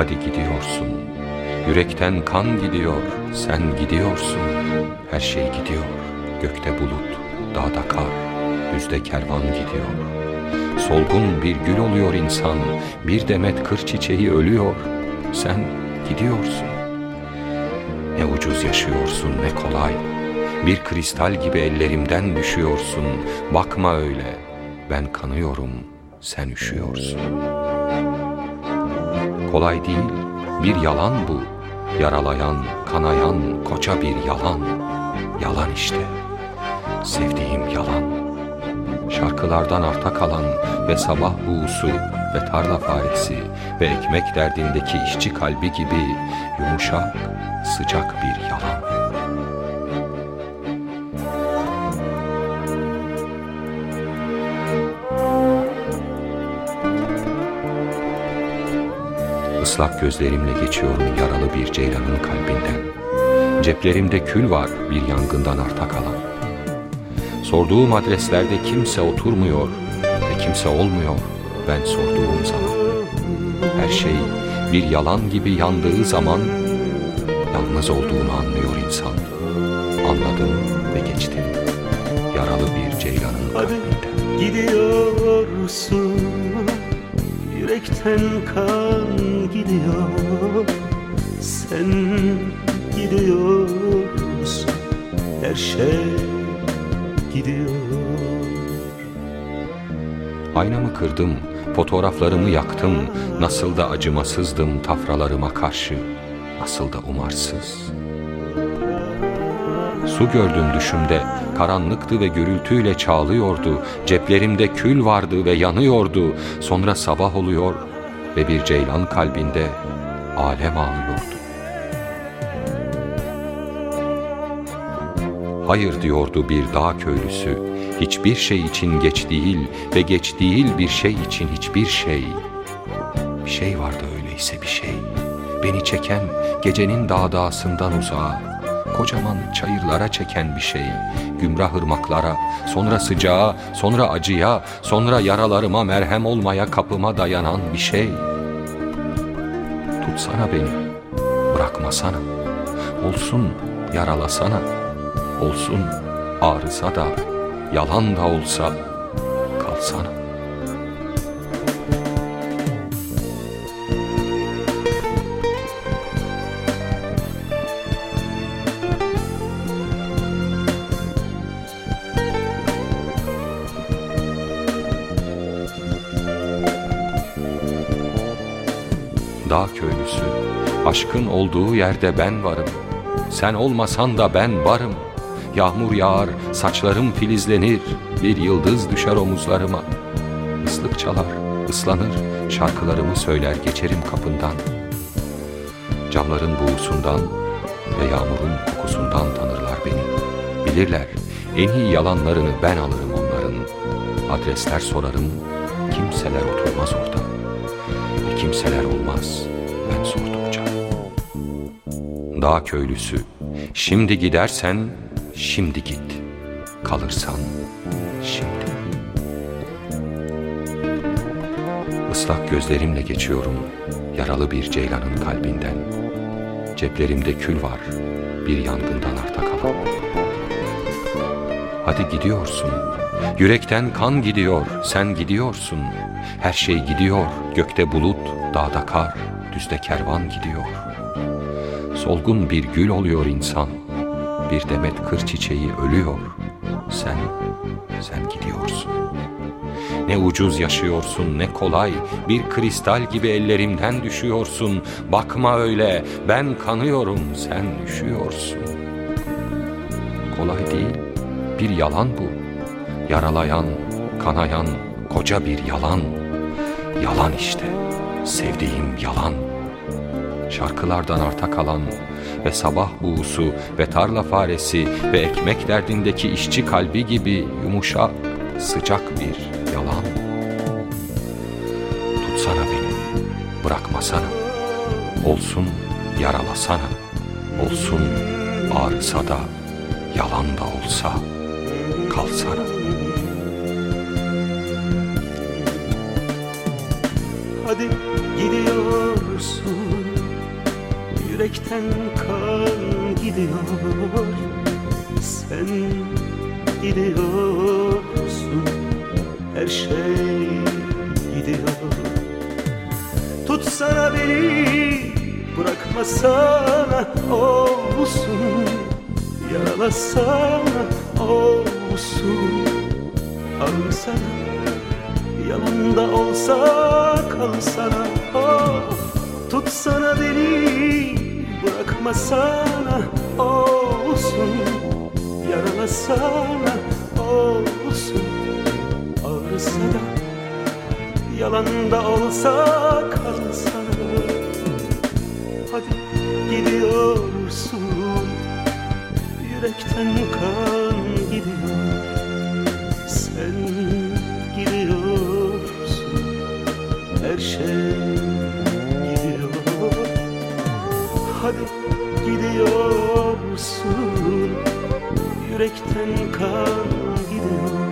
Hadi gidiyorsun. Yürekten kan gidiyor, sen gidiyorsun. Her şey gidiyor. Gökte bulut, dağda kar, düzde kervan gidiyor. Solgun bir gül oluyor insan, bir demet kır çiçeği ölüyor. Sen gidiyorsun. Ne ucuz yaşıyorsun ne kolay. Bir kristal gibi ellerimden düşüyorsun. Bakma öyle. Ben kanıyorum, sen üşüyorsun. Kolay değil, bir yalan bu. Yaralayan, kanayan koca bir yalan. Yalan işte. Sevdiğim yalan. Şarkılardan arta kalan ve sabah buğusu ve tarla faresi ve ekmek derdindeki işçi kalbi gibi yumuşak, sıcak bir yalan. Islak gözlerimle geçiyorum yaralı bir ceylanın kalbinden. Ceplerimde kül var bir yangından arta kalan. Sorduğum adreslerde kimse oturmuyor ve kimse olmuyor ben sorduğum zaman. Her şey bir yalan gibi yandığı zaman yalnız olduğunu anlıyor insan. Anladım ve geçtim. Yaralı bir ceylanın Hadi kalbinden. gidiyorsun Yürekten kan gidiyor Sen gidiyorsun Her şey gidiyor Aynamı kırdım, fotoğraflarımı yaktım. Nasıl da acımasızdım tafralarıma karşı. Nasıl da umarsız. Su gördüm düşümde, karanlıktı ve gürültüyle çağlıyordu. Ceplerimde kül vardı ve yanıyordu. Sonra sabah oluyor ve bir ceylan kalbinde alem ağlıyordu. Hayır diyordu bir dağ köylüsü. Hiçbir şey için geç değil ve geç değil bir şey için hiçbir şey. Bir şey vardı öyleyse bir şey. Beni çeken gecenin dağdağısından uzağa. Kocaman çayırlara çeken bir şey. Gümrah ırmaklara, sonra sıcağa, sonra acıya, sonra yaralarıma merhem olmaya kapıma dayanan bir şey. Tutsana beni, bırakmasana. Olsun yaralasana. Olsun ağrısa da, yalan da olsa kalsana. Dağ köylüsü, aşkın olduğu yerde ben varım. Sen olmasan da ben varım. Yağmur yağar, saçlarım filizlenir, bir yıldız düşer omuzlarıma. Islık çalar, ıslanır, şarkılarımı söyler geçerim kapından. Camların buğusundan ve yağmurun kokusundan tanırlar beni. Bilirler, en iyi yalanlarını ben alırım onların. Adresler sorarım, kimseler oturmaz orada. Kimseler olmaz ben sordukça. Dağ köylüsü, şimdi gidersen şimdi git. Kalırsan şimdi. Islak gözlerimle geçiyorum yaralı bir ceylanın kalbinden. Ceplerimde kül var bir yangından arta kalan. Hadi gidiyorsun. Yürekten kan gidiyor, sen gidiyorsun. Her şey gidiyor, gökte bulut, dağda kar, düzde kervan gidiyor. Solgun bir gül oluyor insan. Bir demet kır çiçeği ölüyor. Sen, sen gidiyorsun. Ne ucuz yaşıyorsun ne kolay Bir kristal gibi ellerimden düşüyorsun Bakma öyle ben kanıyorum sen üşüyorsun Kolay değil bir yalan bu Yaralayan, kanayan koca bir yalan Yalan işte sevdiğim yalan Şarkılardan arta kalan ve sabah buğusu ve tarla faresi ve ekmek derdindeki işçi kalbi gibi yumuşak, sıcak bir yalan. Tutsana beni, bırakmasana. Olsun yaralasana. Olsun ağrısa da, yalan da olsa kalsana. Hadi gidiyorsun. Yürekten kan gidiyor. Sen gidiyorsun. Her şey gidiyor. Tutsana beni Bırakmasana olsun. Yaralasana olsun. Alsana Yanında olsa kalsana. Oh, Tutsana beni Bırakmasana olsun. Yaralasana olsun. Ağrısa da Yalanda olsa kalsana Şey gidiyor. Hadi gidiyorsun Yürekten kan gidiyor